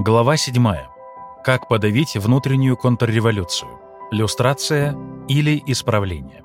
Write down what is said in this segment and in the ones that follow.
Глава 7. Как подавить внутреннюю контрреволюцию? Люстрация или исправление?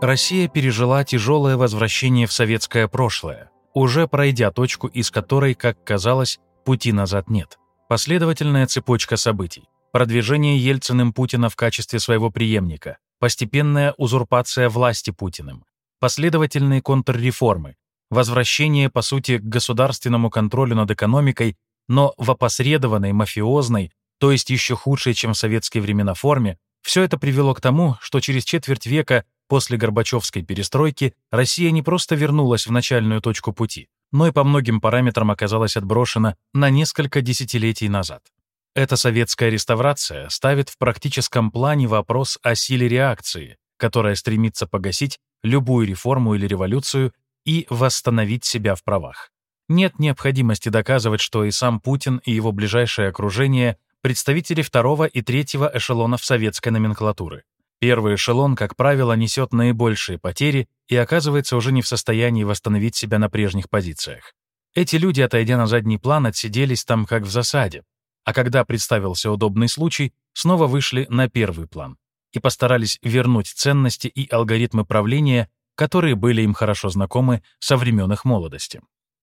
Россия пережила тяжелое возвращение в советское прошлое, уже пройдя точку, из которой, как казалось, пути назад нет. Последовательная цепочка событий. Продвижение Ельциным Путина в качестве своего преемника, постепенная узурпация власти Путиным, последовательные контрреформы, возвращение, по сути, к государственному контролю над экономикой, но в опосредованной, мафиозной, то есть еще худшей, чем в советские времена форме, все это привело к тому, что через четверть века после Горбачевской перестройки Россия не просто вернулась в начальную точку пути, но и по многим параметрам оказалась отброшена на несколько десятилетий назад. Эта советская реставрация ставит в практическом плане вопрос о силе реакции, которая стремится погасить любую реформу или революцию и восстановить себя в правах. Нет необходимости доказывать, что и сам Путин, и его ближайшее окружение — представители второго и третьего эшелонов советской номенклатуры. Первый эшелон, как правило, несет наибольшие потери и оказывается уже не в состоянии восстановить себя на прежних позициях. Эти люди, отойдя на задний план, отсиделись там как в засаде, а когда представился удобный случай, снова вышли на первый план и постарались вернуть ценности и алгоритмы правления, которые были им хорошо знакомы со времен их молодости.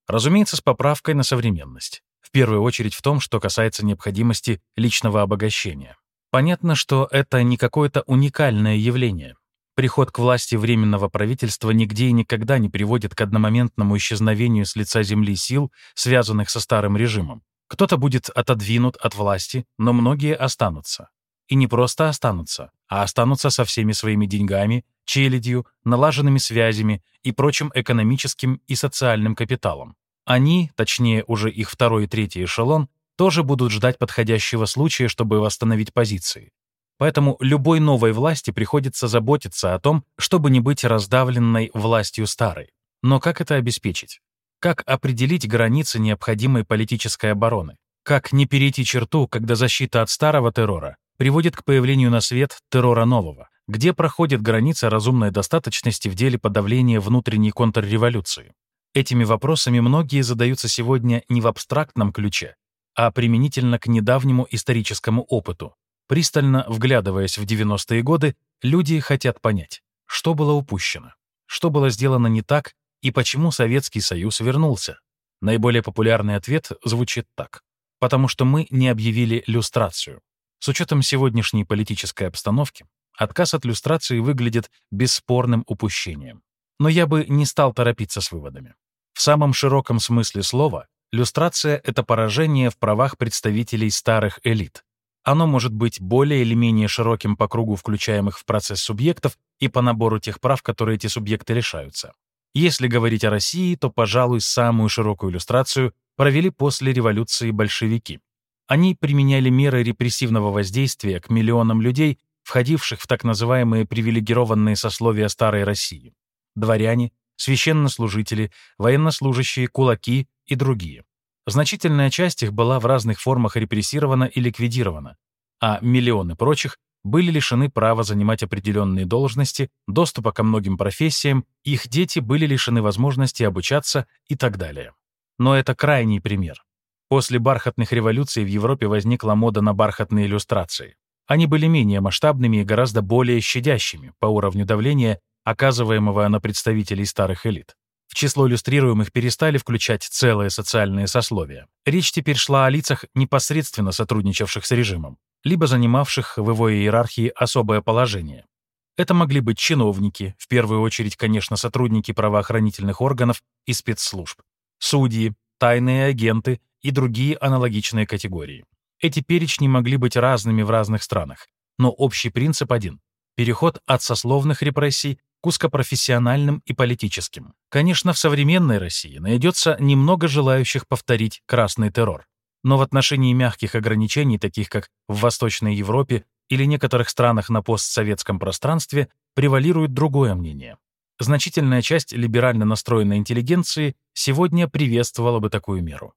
Разумеется, с поправкой на современность. В первую очередь в том, что касается необходимости личного обогащения. Понятно, что это не какое-то уникальное явление. Приход к власти Временного правительства нигде и никогда не приводит к одномоментному исчезновению с лица земли сил, связанных со старым режимом. Кто-то будет отодвинут от власти, но многие останутся. И не просто останутся, а останутся со всеми своими деньгами, челядью, налаженными связями и прочим экономическим и социальным капиталом. Они, точнее уже их второй и третий эшелон, тоже будут ждать подходящего случая, чтобы восстановить позиции. Поэтому любой новой власти приходится заботиться о том, чтобы не быть раздавленной властью старой. Но как это обеспечить? Как определить границы необходимой политической обороны? Как не перейти черту, когда защита от старого террора приводит к появлению на свет террора нового, где проходит граница разумной достаточности в деле подавления внутренней контрреволюции. Этими вопросами многие задаются сегодня не в абстрактном ключе, а применительно к недавнему историческому опыту. Пристально вглядываясь в 90-е годы, люди хотят понять, что было упущено, что было сделано не так и почему Советский Союз вернулся. Наиболее популярный ответ звучит так. Потому что мы не объявили люстрацию. С учетом сегодняшней политической обстановки, отказ от люстрации выглядит бесспорным упущением. Но я бы не стал торопиться с выводами. В самом широком смысле слова, люстрация — это поражение в правах представителей старых элит. Оно может быть более или менее широким по кругу включаемых в процесс субъектов и по набору тех прав, которые эти субъекты лишаются. Если говорить о России, то, пожалуй, самую широкую иллюстрацию провели после революции большевики. Они применяли меры репрессивного воздействия к миллионам людей, входивших в так называемые привилегированные сословия Старой России. Дворяне, священнослужители, военнослужащие, кулаки и другие. Значительная часть их была в разных формах репрессирована и ликвидирована, а миллионы прочих были лишены права занимать определенные должности, доступа ко многим профессиям, их дети были лишены возможности обучаться и так далее. Но это крайний пример. После бархатных революций в Европе возникла мода на бархатные иллюстрации. Они были менее масштабными и гораздо более щадящими по уровню давления, оказываемого на представителей старых элит. В число иллюстрируемых перестали включать целые социальные сословия. Речь теперь шла о лицах, непосредственно сотрудничавших с режимом, либо занимавших в его иерархии особое положение. Это могли быть чиновники, в первую очередь, конечно, сотрудники правоохранительных органов и спецслужб, судьи, тайные агенты и другие аналогичные категории. Эти перечни могли быть разными в разных странах, но общий принцип один — переход от сословных репрессий к узкопрофессиональным и политическим. Конечно, в современной России найдется немного желающих повторить красный террор. Но в отношении мягких ограничений, таких как в Восточной Европе или некоторых странах на постсоветском пространстве, превалирует другое мнение. Значительная часть либерально настроенной интеллигенции сегодня приветствовала бы такую меру.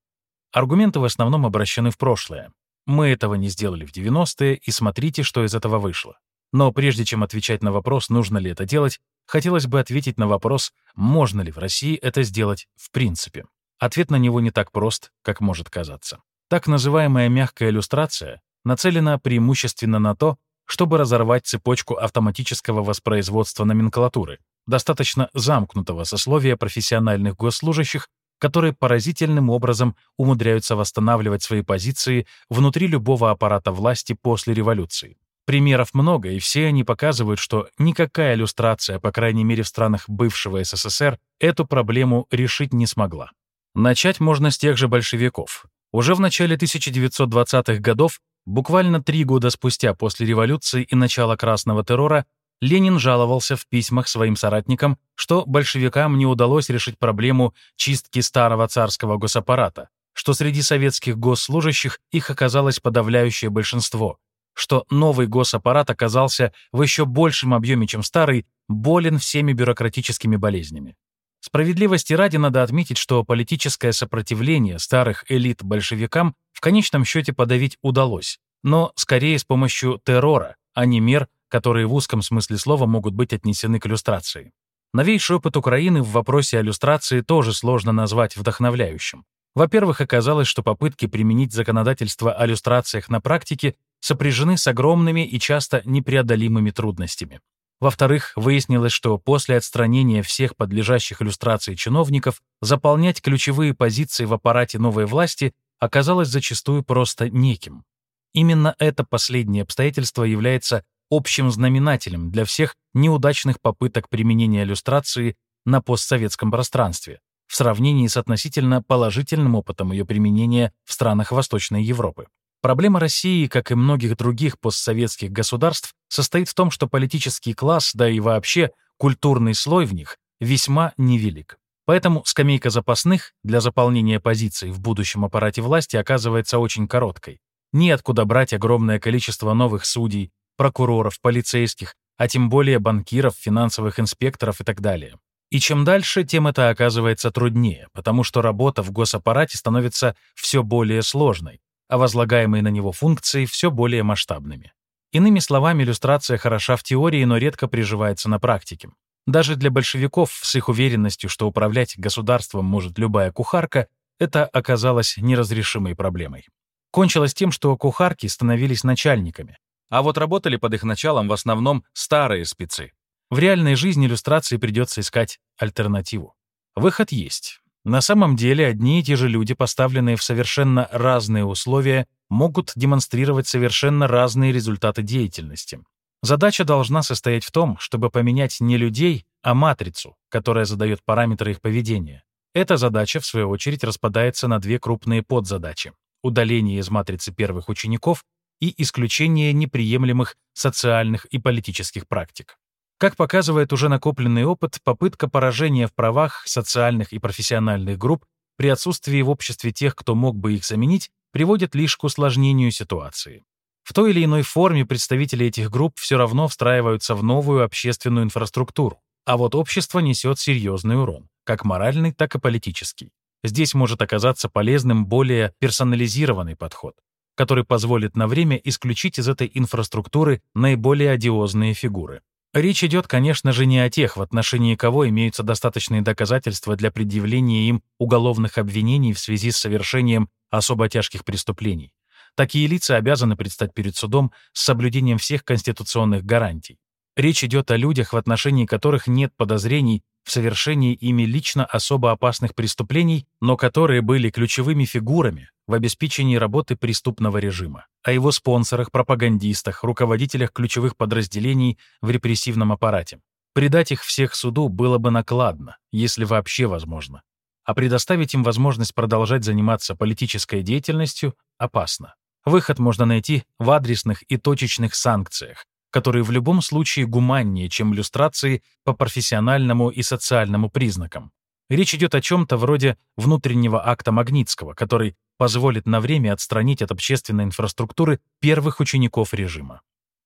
Аргументы в основном обращены в прошлое. Мы этого не сделали в 90-е, и смотрите, что из этого вышло. Но прежде чем отвечать на вопрос, нужно ли это делать, хотелось бы ответить на вопрос, можно ли в России это сделать в принципе. Ответ на него не так прост, как может казаться. Так называемая мягкая иллюстрация нацелена преимущественно на то, чтобы разорвать цепочку автоматического воспроизводства номенклатуры, достаточно замкнутого сословия профессиональных госслужащих, которые поразительным образом умудряются восстанавливать свои позиции внутри любого аппарата власти после революции. Примеров много, и все они показывают, что никакая иллюстрация, по крайней мере в странах бывшего СССР, эту проблему решить не смогла. Начать можно с тех же большевиков. Уже в начале 1920-х годов, буквально три года спустя после революции и начала красного террора, Ленин жаловался в письмах своим соратникам, что большевикам не удалось решить проблему чистки старого царского госаппарата, что среди советских госслужащих их оказалось подавляющее большинство, что новый госаппарат оказался в еще большем объеме, чем старый, болен всеми бюрократическими болезнями. Справедливости ради надо отметить, что политическое сопротивление старых элит большевикам в конечном счете подавить удалось, но скорее с помощью террора, а не мер, которые в узком смысле слова могут быть отнесены к иллюстрации. Новейший опыт Украины в вопросе иллюстрации тоже сложно назвать вдохновляющим. Во-первых, оказалось, что попытки применить законодательство о иллюстрациях на практике сопряжены с огромными и часто непреодолимыми трудностями. Во-вторых, выяснилось, что после отстранения всех подлежащих иллюстрации чиновников заполнять ключевые позиции в аппарате новой власти оказалось зачастую просто неким. Именно это последнее обстоятельство является общим знаменателем для всех неудачных попыток применения иллюстрации на постсоветском пространстве в сравнении с относительно положительным опытом ее применения в странах Восточной Европы. Проблема России, как и многих других постсоветских государств, состоит в том, что политический класс, да и вообще культурный слой в них, весьма невелик. Поэтому скамейка запасных для заполнения позиций в будущем аппарате власти оказывается очень короткой. Неоткуда брать огромное количество новых судей, прокуроров, полицейских, а тем более банкиров, финансовых инспекторов и так далее. И чем дальше, тем это оказывается труднее, потому что работа в госаппарате становится все более сложной, а возлагаемые на него функции все более масштабными. Иными словами, иллюстрация хороша в теории, но редко приживается на практике. Даже для большевиков с их уверенностью, что управлять государством может любая кухарка, это оказалось неразрешимой проблемой. Кончилось тем, что кухарки становились начальниками, а вот работали под их началом в основном старые спецы. В реальной жизни иллюстрации придется искать альтернативу. Выход есть. На самом деле одни и те же люди, поставленные в совершенно разные условия, могут демонстрировать совершенно разные результаты деятельности. Задача должна состоять в том, чтобы поменять не людей, а матрицу, которая задает параметры их поведения. Эта задача, в свою очередь, распадается на две крупные подзадачи — удаление из матрицы первых учеников и исключение неприемлемых социальных и политических практик. Как показывает уже накопленный опыт, попытка поражения в правах социальных и профессиональных групп при отсутствии в обществе тех, кто мог бы их заменить, приводит лишь к усложнению ситуации. В той или иной форме представители этих групп все равно встраиваются в новую общественную инфраструктуру, а вот общество несет серьезный урон, как моральный, так и политический. Здесь может оказаться полезным более персонализированный подход, который позволит на время исключить из этой инфраструктуры наиболее одиозные фигуры. Речь идет, конечно же, не о тех, в отношении кого имеются достаточные доказательства для предъявления им уголовных обвинений в связи с совершением особо тяжких преступлений. Такие лица обязаны предстать перед судом с соблюдением всех конституционных гарантий. Речь идет о людях, в отношении которых нет подозрений в совершении ими лично особо опасных преступлений, но которые были ключевыми фигурами в обеспечении работы преступного режима, о его спонсорах, пропагандистах, руководителях ключевых подразделений в репрессивном аппарате. Предать их всех суду было бы накладно, если вообще возможно. А предоставить им возможность продолжать заниматься политической деятельностью опасно. Выход можно найти в адресных и точечных санкциях, которые в любом случае гуманнее, чем иллюстрации по профессиональному и социальному признакам. Речь идет о чем-то вроде внутреннего акта Магнитского, который позволит на время отстранить от общественной инфраструктуры первых учеников режима.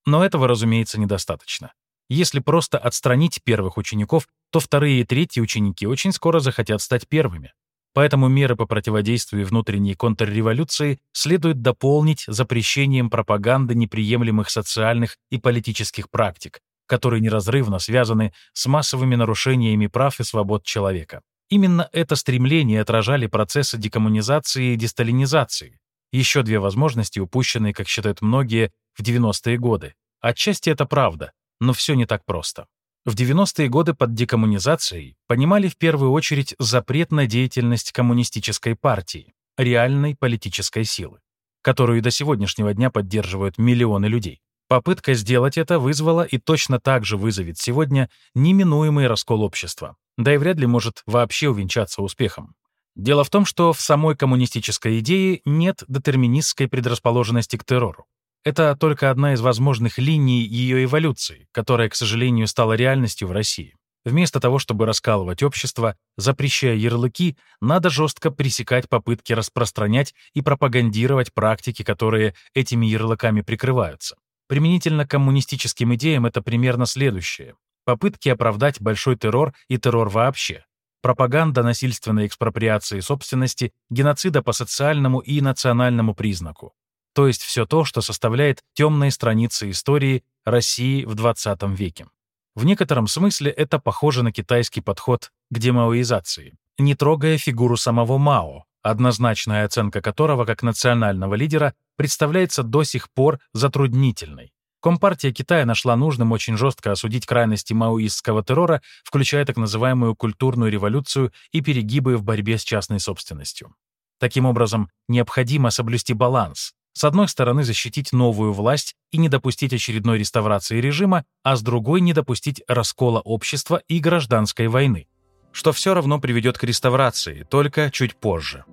Но этого, разумеется, недостаточно. Если просто отстранить первых учеников, то вторые и третьи ученики очень скоро захотят стать первыми. Поэтому меры по противодействию внутренней контрреволюции следует дополнить запрещением пропаганды неприемлемых социальных и политических практик, которые неразрывно связаны с массовыми нарушениями прав и свобод человека. Именно это стремление отражали процессы декоммунизации и десталинизации, еще две возможности, упущенные, как считают многие, в 90-е годы. Отчасти это правда, но все не так просто. В 90-е годы под декоммунизацией понимали в первую очередь запрет на деятельность коммунистической партии, реальной политической силы, которую до сегодняшнего дня поддерживают миллионы людей. Попытка сделать это вызвала и точно так же вызовет сегодня неминуемый раскол общества, да и вряд ли может вообще увенчаться успехом. Дело в том, что в самой коммунистической идее нет детерминистской предрасположенности к террору. Это только одна из возможных линий ее эволюции, которая, к сожалению, стала реальностью в России. Вместо того, чтобы раскалывать общество, запрещая ярлыки, надо жестко пресекать попытки распространять и пропагандировать практики, которые этими ярлыками прикрываются. Применительно к коммунистическим идеям это примерно следующее. Попытки оправдать большой террор и террор вообще. Пропаганда насильственной экспроприации собственности, геноцида по социальному и национальному признаку то есть все то, что составляет темные страницы истории России в XX веке. В некотором смысле это похоже на китайский подход к демаоизации, не трогая фигуру самого Мао, однозначная оценка которого как национального лидера представляется до сих пор затруднительной. Компартия Китая нашла нужным очень жестко осудить крайности маоистского террора, включая так называемую культурную революцию и перегибы в борьбе с частной собственностью. Таким образом, необходимо соблюсти баланс, с одной стороны, защитить новую власть и не допустить очередной реставрации режима, а с другой не допустить раскола общества и гражданской войны, что все равно приведет к реставрации, только чуть позже.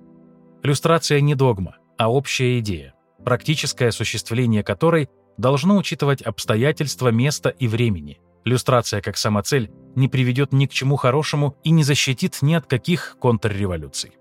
Люстрация не догма, а общая идея, практическое осуществление которой должно учитывать обстоятельства места и времени. Люстрация как самоцель не приведет ни к чему хорошему и не защитит ни от каких контрреволюций.